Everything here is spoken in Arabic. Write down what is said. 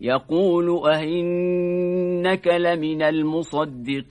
يقول أهنك لمن المصدقين